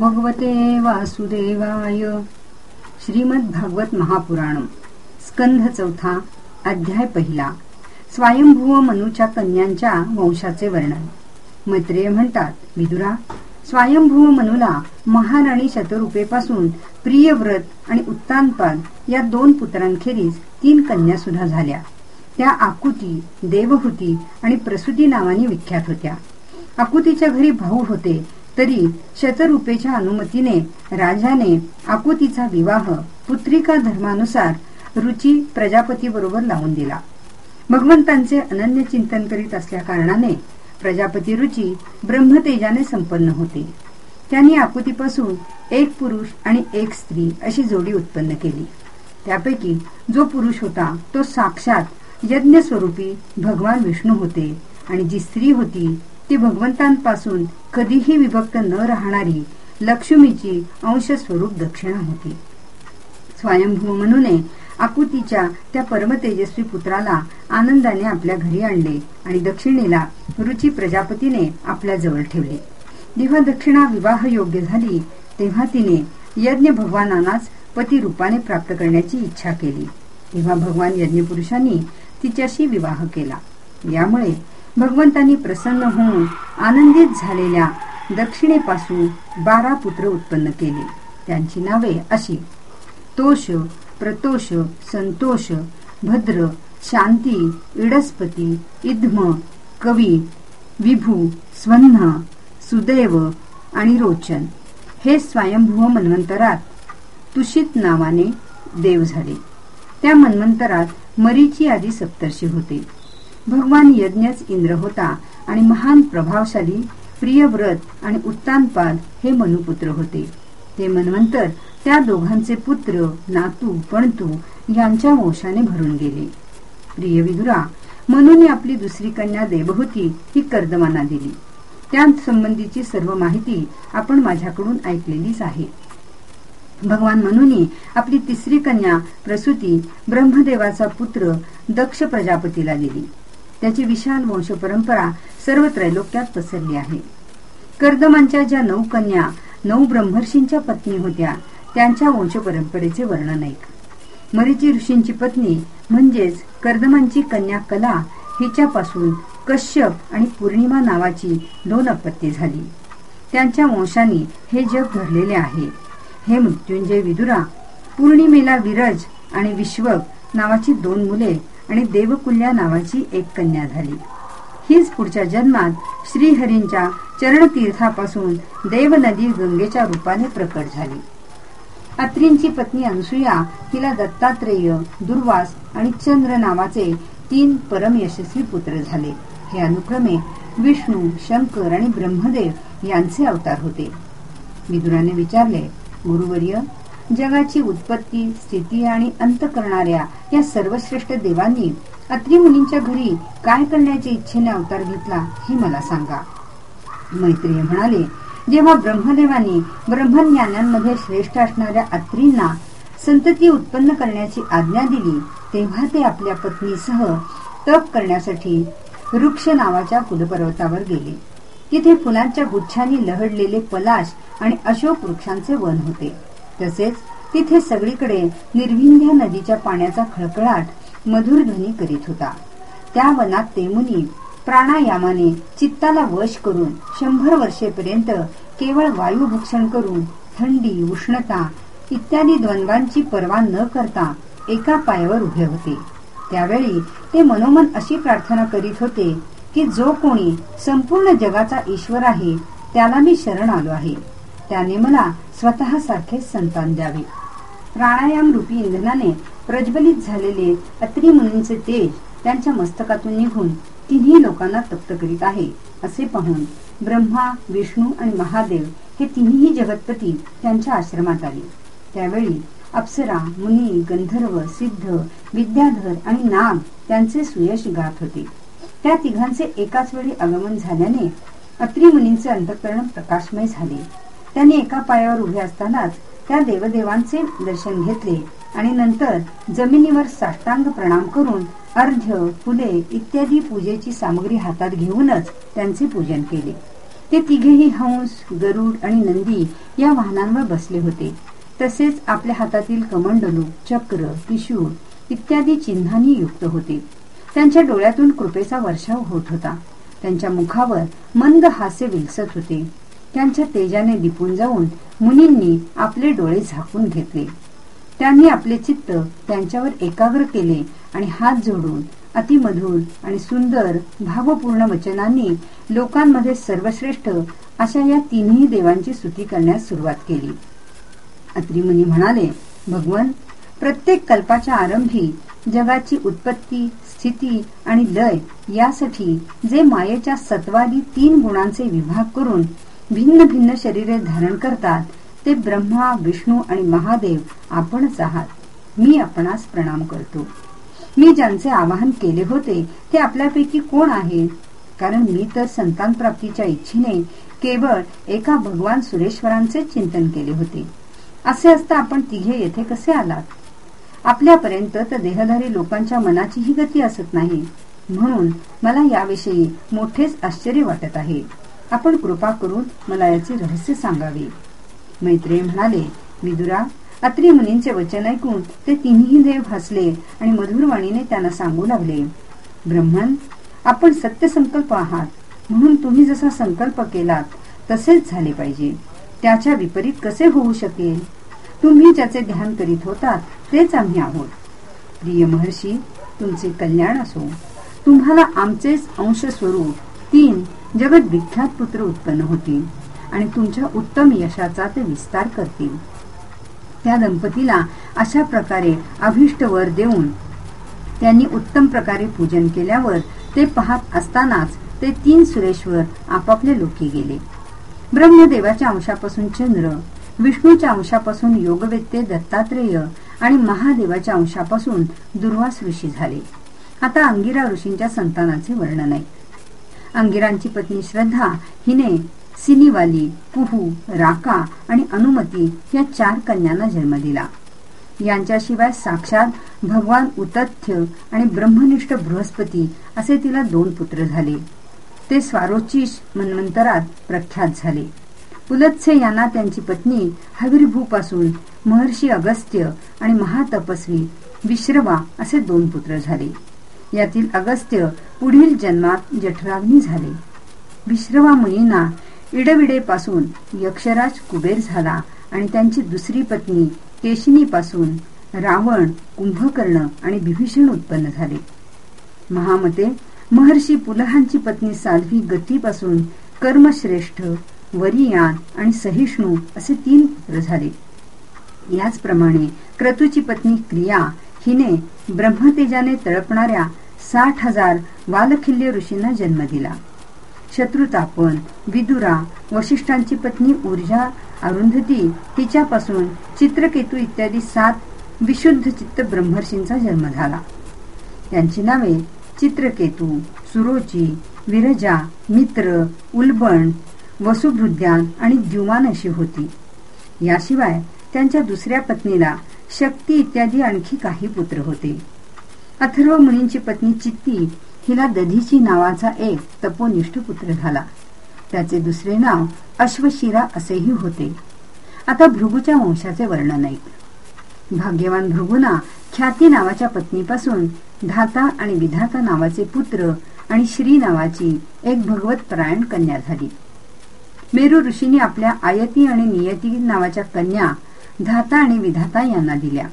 भगवते वासुदेवाय. श्रीमद भागवत महापुराण स्कंध चौथा अध्याय पहिला. स्वयंभूव मनूच्या कन्यांच्या वंशाचे वर्णन. मैत्रेय म्हणतात विदुरा स्वयंभूव मनूला महाराणी शतरूपेपासून प्रियव्रत आणि उत्तानपाद या दोन पुत्रांखेरीज तीन कन्या सुद्धा झाल्या. त्या आकुती देवहूती आणि प्रसूती नावाने विख्यात होत्या. आकुतीच्या घरी भाऊ होते तरी शतरूपेच्या अनुमतीने राजाने आकुतीचा विवाह पुत्रिका धर्मानुसार रुची प्रजापती बरोबर लावून दिला. भगवंतांचे अनन्य चिंतन करीत असल्या कारणाने प्रजापती रुची ब्रह्मतेजाने संपन्न होते. त्यांनी आकुतीपासून एक पुरुष आणि एक स्त्री अशी जोडी उत्पन्न केली. त्यापैकी जो पुरुष होता तो साक्षात यज्ञ स्वरूपी भगवान विष्णू होते आणि जी स्त्री होती ती भगवंतांपासून कधीही विभक्त न राहणारी लक्ष्मीची अंश स्वरूप दक्षिणा होती. स्वयंभू म्हणून आकुतीच्या त्या परमतेजस्वी पुत्राला आनंदाने आपल्या घरी आणले आणि दक्षिणेला रुची प्रजापतीने आपल्या जवळ ठेवले. जेव्हा दक्षिणा विवाह योग्य झाली तेव्हा तिने यज्ञ भगवानांनाच पती रूपाने प्राप्त करण्याची इच्छा केली. तेव्हा भगवान यज्ञपुरुषांनी तिच्याशी विवाह केला. यामुळे भगवंतांनी प्रसन्न होऊन आनंदित झालेल्या दक्षिणेपासून बारा पुत्र उत्पन्न केले. त्यांची नावे अशी. तोष प्रतोष संतोष भद्र शांती इडस्पती इद्म कवी विभू स्वन्ह सुदैव आणि रोचन. हे स्वयंभूव मन्वंतरात तुषित नावाने देव झाले. त्या मन्वंतरात मरीची आदी सप्तर्षी होते. भगवान यज्ञच इंद्र होता आणि महान प्रभावशाली प्रियव्रत आणि उत्तानपाद हे मनुपुत्र होते. ते मन्वंतर त्या दोघांचे पुत्र नातू पणतू यांच्या वंशाने भरून गेले. प्रिय विदुरा मनूने आपली दुसरी कन्या देवहूती ही कर्दमाना दिली. त्या संबंधीची सर्व माहिती आपण माझ्याकडून ऐकलेलीच आहे. भगवान मनुनी आपली तिसरी कन्या प्रसूती ब्रह्मदेवाचा पुत्र दक्ष प्रजापतीला दिली. त्याची विशाल वंश परंपरा सर्व त्रैलोक्यात पसरली आहे. कर्दमांच्या ज्या नऊ कन्या नऊ ब्रह्मर्षींच्या पत्नी होत्या त्यांच्या वंश परंपरेचे वर्णन ऐक. मरीची ऋषींची पत्नी म्हणजेच कर्दमांची कन्या कला हिच्यापासून कश्यप आणि पूर्णिमा नावाची दोन अपत्ये झाली. त्यांच्या वंशाने हे जग भरलेले आहे. हे मृत्युंजय विदुरा पौर्णिमेला विरज आणि विश्वक नावाची दोन मुले आणि देवकुल्या नावाची एक कन्या झाली. हीच पुढच्या जन्मात श्रीहरींच्या चरणतीर्थापासून देव नदी गंगेच्या रूपाने प्रकट झाली. अत्रींची पत्नी अनसुया तिला दत्तात्रेय दुर्वास आणि चंद्र नावाचे तीन परम यशस्वी पुत्र झाले. हे अनुक्रमे विष्णू शंकर आणि ब्रह्मदेव यांचे अवतार होते. विदुराने विचारले गुरुवर्य जगाची उत्पत्ती स्थिती आणि अंत करणाऱ्या या सर्वश्रेष्ठ देवांनी अत्री मुनींच्या घरी काय करण्याच्या इच्छेने अवतार घेतला हे मला सांगा. मैत्रिय म्हणाले जेव्हा ब्रह्मदेवानी ब्रह्मज्ञानांमध्ये श्रेष्ठ असणाऱ्या अत्रींना संतती उत्पन्न करण्याची आज्ञा दिली तेव्हा ते आपल्या पत्नीसह तप करण्यासाठी वृक्ष नावाच्या कुलपर्वतावर गेले. तिथे फुलांच्या गुच्छांनी लहडलेले पलाश आणि अशोक वृक्षांचे वन होते. तसेच तिथे सगळीकडे निर्विंध्या नदीच्या पाण्याचा खळखळाट मधुर ध्वनी करीत होता. त्या वनात ते मुनी प्राणायामाने चित्ताला वश करून शंभर वर्षेपर्यंत केवळ वायू भक्षण करून थंडी उष्णता इत्यादी द्वंद्वांची पर्वा न करता एका पायावर उभे होते. त्यावेळी ते मनोमन अशी प्रार्थना करीत होते की जो कोणी संपूर्ण जगाचा ईश्वर आहे त्याला मी शरण आलो आहे. त्याने मला स्वतः सारखेच संतान द्यावे. प्राणायाम रूपी इंधनाने प्रज्वलित झालेले अत्री मुनींचे तेज त्यांच्या मस्तकातून निघून तिन्ही लोकांना तप्त करीत आहे असे पाहून ब्रह्मा विष्णू आणि महादेव हे तिन्ही जगतपती त्यांच्या आश्रमात आले. त्यावेळी अप्सरा मुनी गंधर्व सिद्ध विद्याधर आणि नाग त्यांचे सुयश गात होते. त्या तिघांचे एकाच वेळी आगमन झाल्याने अत्री मुनींचे अंतकरण प्रकाशमय झाले. त्यांनी एका पायावर उभे असतानाच त्या देवदेवांचे दर्शन घेतले आणि नंतर जमिनीवर साष्टांग प्रणाम करून अर्ध्य फुले इत्यादी पूजेची सामग्री हातात घेऊनच त्यांचे पूजन केले. ते तिघेही हंस गरुड आणि नंदी या वाहनांवर बसले होते. तसेच आपल्या हातातील कमंडलू चक्र त्रिशूळ इत्यादी चिन्हांनी युक्त होते. त्यांच्या डोळ्यातून कृपेचा वर्षाव होत होता. त्यांच्या मुखावर मंद हास्य विलसत होते. त्यांच्या तेजाने दिपून जाऊन मुनींनी आपले डोळे झाकून घेतले. त्यांनी आपले चित्त त्यांच्यावर एकाग्र केले आणि हात जोडून अतिमधुर आणि सुंदर भावपूर्ण वचनांनी लोकांमध्ये सर्वश्रेष्ठ अशा या तिन्ही देवांची स्तुती करण्यास सुरुवात केली. अत्रिमुनी म्हणाले भगवन प्रत्येक कल्पाच्या आरंभी जगाची उत्पत्ती स्थिती आणि लय यासाठी जे मायेच्या सत्वादी तीन गुणांचे विभाग करून भिन्न भिन्न शरीरे धारण करतात ते ब्रह्मा विष्णू आणि महादेव आपणच आहात. मी आपणास प्रणाम करतो. मी ज्यांचे आवाहन केले होते ते आपल्यापैकी कोण आहे? कारण मी तर संतान प्राप्तीच्या इच्छेने केवळ एका भगवान सुरेश्वरांचे चिंतन केले होते. असे असता आपण तिघे येथे कसे आलात? आपल्यापर्यंत तर देहधारी लोकांच्या मनाचीही गती असत नाही. म्हणून मला याविषयी मोठेच आश्चर्य वाटत आहे. आपण कृपा करून मला याचे रहस्य सांगावे. मैत्रेय म्हणाले विदुरा अत्री मुनींचे वचन ऐकून ते तिन्ही देव हसले आणि मधुरवाणीने त्यांना सांगू लागले. ब्रह्मन आपण सत्य संकल्प आहात. म्हणून तुम्ही जसा संकल्प केलात तसेच झाले पाहिजे. त्याच्या विपरीत कसे होऊ शकेल? तुम्ही ज्याचे ध्यान करीत होतात तेच आम्ही आहोत. प्रिय महर्षी तुमचे कल्याण असो. तुम्हाला आमचेच अंश स्वरूप तीन जगत विख्यात पुत्र उत्पन्न होतील आणि तुमच्या उत्तम यशाचा ते विस्तार करतील. त्या दंपतीला अशा प्रकारे अभिष्ट वर देऊन त्यांनी उत्तम प्रकारे पूजन केल्यावर ते पाहत असतानाच ते तीन सुरेश्वर आपापल्या लोकी गेले. ब्रह्मदेवाच्या अंशापासून चंद्र विष्णूच्या अंशापासून योगवेत्ते दत्तात्रेय आणि महादेवाच्या अंशापासून दुर्वास ऋषी झाले. आता अंगिरा ऋषींच्या संतानाचे वर्णन आहे. अंगिरांची पत्नी श्रद्धा हिने सिनीवाली कुहू राका आणि अनुमती या चार कन्यांना जन्म दिला. यांच्याशिवाय साक्षात भगवान उतथ्य आणि ब्रह्मनिष्ठ बृहस्पती असे तिला दोन पुत्र झाले. ते स्वारोचिश मन्वंतरात प्रख्यात झाले. पुलत्से यांना त्यांची पत्नी हविर्भूपासून महर्षी अगस्त्य आणि महातपस्वी विश्रवा असे दोन पुत्र झाले. यातील अगस्त्य पुढील जन्मात जठराग्नी झाले. विश्रवा मुनींना इडविडेपासून यक्षराज कुबेर झाला आणि त्यांची दुसरी पत्नी केशिनीपासून रावण कुंभकर्ण आणि विभीषण उत्पन्न झाले. महामते महर्षी पुलहांची पत्नी साध्वी गतीपासून कर्मश्रेष्ठ वरियान आणि सहिष्णू असे तीन पुत्र झाले. याचप्रमाणे क्रतूची पत्नी क्रिया हिने ब्रह्मतेजाने तळपणाऱ्या साठ हजार वालखिल्य ऋषींना जन्म दिला. शत्रुतापन विदुरा वशिष्ठांची पत्नी ऊर्जा अरुंधती तिच्यापासून चित्रकेतू इत्यादी सात विशुद्ध चित्त ब्रह्मर्षींचा जन्म झाला. त्यांची नावे चित्रकेतू सुरोची विरजा मित्र उलबण वसुभृद्यान आणि द्युमान अशी होती. याशिवाय त्यांच्या दुसऱ्या पत्नीला शक्ती इत्यादी आणखी काही पुत्र होते. अथर्व मुनींची पत्नी चित्ती हिला दधीची नावाचा एक तपोनिष्ठ पुत्र झाला. त्याचे दुसरे नाव अश्वशिरा असेही होते. आता भृगूच्या वंशाचे वर्णन ऐक. भाग्यवान भृगुना ख्याती नावाच्या पत्नीपासून धाता आणि विधाता नावाचे पुत्र आणि श्री नावाची एक भगवत परायण कन्या झाली. मेरू ऋषीने आपल्या आयती आणि नियती नावाच्या कन्या धाता आणि विधाता यांना दिल्या.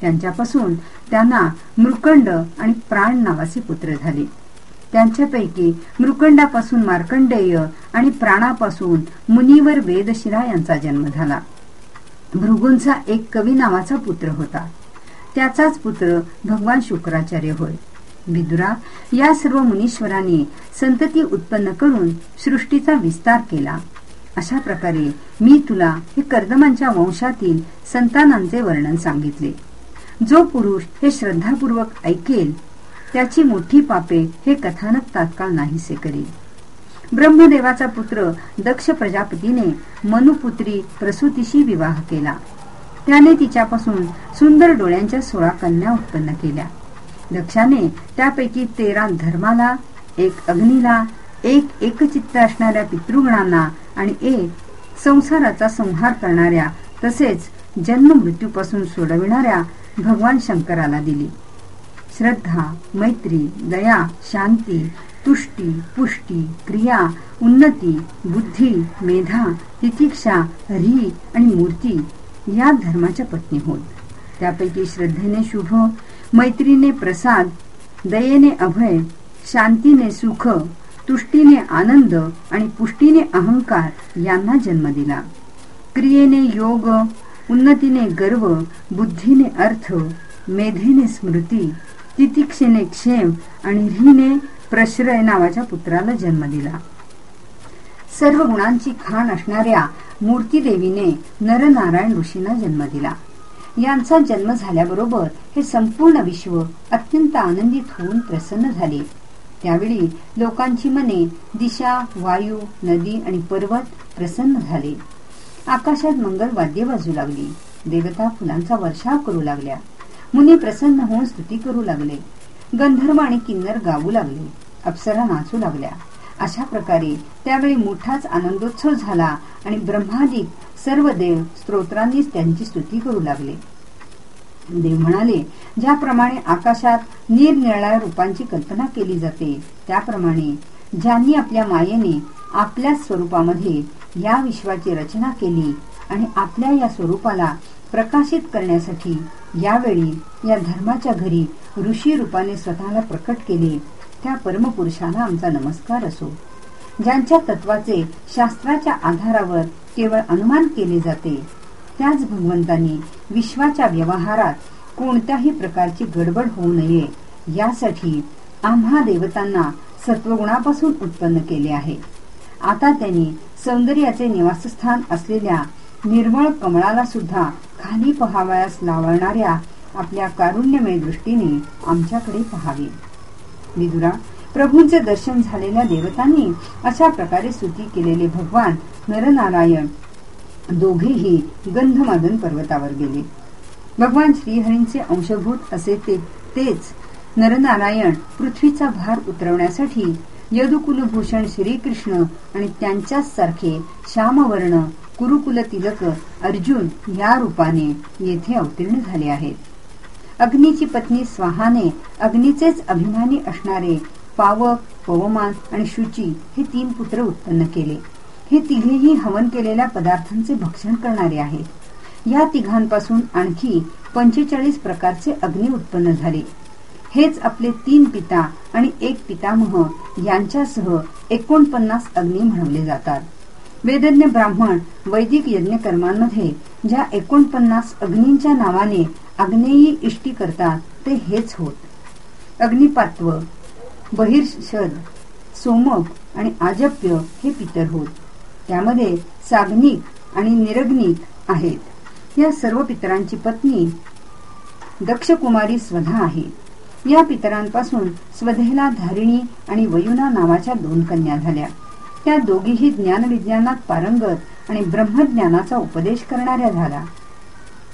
त्यांच्यापासून त्यांना मृकंड आणि प्राण नावाचे पुत्र झाले. त्यांच्यापैकी मृकंडापासून मार्कंडेय आणि प्राणापासून मुनीवर वेदशिरा यांचा जन्म झाला. भृगूंचा एक कवी नावाचा पुत्र होता. त्याचाच पुत्र भगवान शुक्राचार्य होय. विदुरा या सर्व मुनीश्वरांनी संतती उत्पन्न करून सृष्टीचा विस्तार केला. अशा प्रकारे मी तुला हे कर्दमांच्या वंशातील संतानांचे वर्णन सांगितले. जो पुरुष हे श्रद्धापूर्वक ऐकेल त्याची मोठी पापे हे कथानक तात्काळ नाहीसे करेल. ब्रह्मदेवाचा पुत्र दक्ष प्रजापतीने मनुपुत्री प्रसूतीशी विवाह केला. त्याने तिच्यापासून सुंदर डोळ्यांच्या सोळा कन्या उत्पन्न केल्या. दक्षाने त्यापैकी तेरा धर्माला एक अग्नीला एक एकचित्त असणाऱ्या पितृगणांना आणि एक संसाराचा संहार करणाऱ्या तसेच जन्म मृत्यूपासून सोडविणाऱ्या भगवान शंकराला दिली. श्रद्धा मैत्री दया शांती तुष्टी पुष्टी क्रिया उन्नती बुद्धी मेधा तितिक्षा री आणि मूर्ती या धर्माच्या पत्नी होत. त्यापैकी श्रद्धेने शुभ मैत्रीने प्रसाद दयेने अभय शांतीने सुख तुष्टीने आनंद आणि पुष्टीने अहंकार यांना जन्म दिला. क्रियेने योग उन्नतीने गर्व बुद्धीने अर्थ मेधेने स्मृती तितिक्षेने क्षेम आणि रीने प्रश्रय नावाच्या पुत्राला जन्म दिला. सर्व गुणांची खाण असणाऱ्या मूर्तीदेवीने नरनारायण ऋषींना जन्म दिला. यांचा जन्म झाल्याबरोबर हे संपूर्ण विश्व अत्यंत आनंदित होऊन प्रसन्न झाले. त्यावेळी लोकांची मने दिशा वायू नदी आणि पर्वत प्रसन्न झाले. आकाशात मंगल वाद्य वाजू लागली. देवता फुलांचा वर्षाव करू लागल्या. मुनी प्रसन्न होऊन स्तुती करू लागले. गंधर्व आणि किन्नर गाऊ लागले. अप्सरा नाचू लागल्या. अशा प्रकारे त्यावेळी मोठाच आनंदोत्सव झाला आणि ब्रह्मादिक सर्व देव स्तोत्रांनीच त्यांची स्तुती करू लागले. देव म्हणाले ज्याप्रमाणे आकाशात निरनिराळ्या रूपांची कल्पना केली जाते त्याप्रमाणे ज्यांनी आपल्या मायेने आपल्या स्वरूपामध्ये या विश्वाची रचना केली आणि आपल्या या स्वरूपाला प्रकाशित करण्यासाठी यावेळी या धर्माच्या घरी ऋषी रूपाने स्वतःला प्रकट केले. त्या परमपुरुषाला आमचा नमस्कार असो. ज्यांच्या तत्वाचे शास्त्राच्या आधारावर केवळ अनुमान केले जाते त्याच भगवंतांनी विश्वाच्या व्यवहारात कोणत्याही प्रकारची गडबड होऊ नये यासाठी आम्हा देवतांना सत्वगुणापासून उत्पन्न केले आहे. आता त्यांनी सौंदर्याचे निवासस्थान असलेल्या निर्मळ कमळाला सुद्धा खाली पहावयास लावणाऱ्या आपल्या कारुण्यमय दृष्टीने आमच्याकडे पहावे. विदुरा प्रभूंचे दर्शन झालेल्या देवतांनी अशा प्रकारे स्तुती केलेले भगवान नरनारायण दोघेही गंधमादन पर्वतावर गेले. भगवान श्रीहरींचे अंशभूत असे ते तेच नरनारायण पृथ्वीचा भार उतरवण्यासाठी यदुकुलभूषण श्रीकृष्ण आणि त्यांच्याच सारखे श्यामवर्ण कुरुकुल तिलक अर्जुन या रूपाने येथे अवतीर्ण झाले आहेत. अग्नीची पत्नी स्वाहाने अग्नीचेच अभिमानी असणारे पावक पवमान आणि शुची हे तीन पुत्र उत्पन्न केले. हे तिघेही हवन केलेल्या पदार्थांचे भक्षण करणारे आहेत. या तिघांपासून आणखी पंचेचाळीस प्रकारचे अग्नी उत्पन्न झाले. हेच आपले तीन पिता आणि एक पितामह यांच्यासह एकोणपन्नास अग्नी म्हणवले जातात. वेदज्ञ ब्राह्मण वैदिक यज्ञकर्मांमध्ये ज्या एकोणपन्नास अग्नींच्या नावाने अग्नेयी इष्टी करतात ते हेच होत. अग्निपात्व बहिर्षद सोमक आणि आजप्य हे पितर होत. त्यामध्ये साग्निक आणि निरग्निक आहेत. या सर्व पितरांची पत्नी दक्षकुमारी स्वधा आहे. या पितरांपासून स्वधेला धारिणी आणि वयुना नावाच्या दोन कन्या झाल्या. त्या दोघीही ज्ञानविज्ञानात पारंगत आणि ब्रह्मज्ञानाचा उपदेश करणाऱ्या झाला.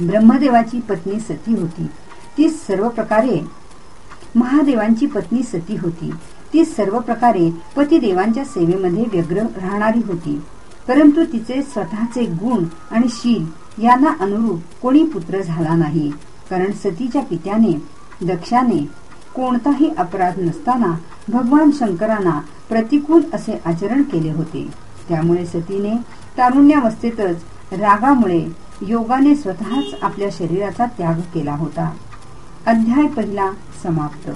ब्रह्मदेवाची पत्नी सती होती. ती सर्व प्रकारे महादेवांची पत्नी सती होती. ती सर्व प्रकारे पतिदेवांच्या सेवेमध्ये व्यग्र राहणारी होती. परंतु तिचे स्वतःचे गुण आणि शील यांना अनुरूप कोणी पुत्र झाला नाही. कारण सतीच्या पित्याने दक्षाने कोणताही अपराध नसताना भगवान शंकरांना प्रतिकूल असे आचरण केले होते. त्यामुळे सतीने तारुण्यावस्थेतच रागामुळे योगाने स्वतःच आपल्या शरीराचा त्याग केला होता. अध्याय पहिला समाप्त.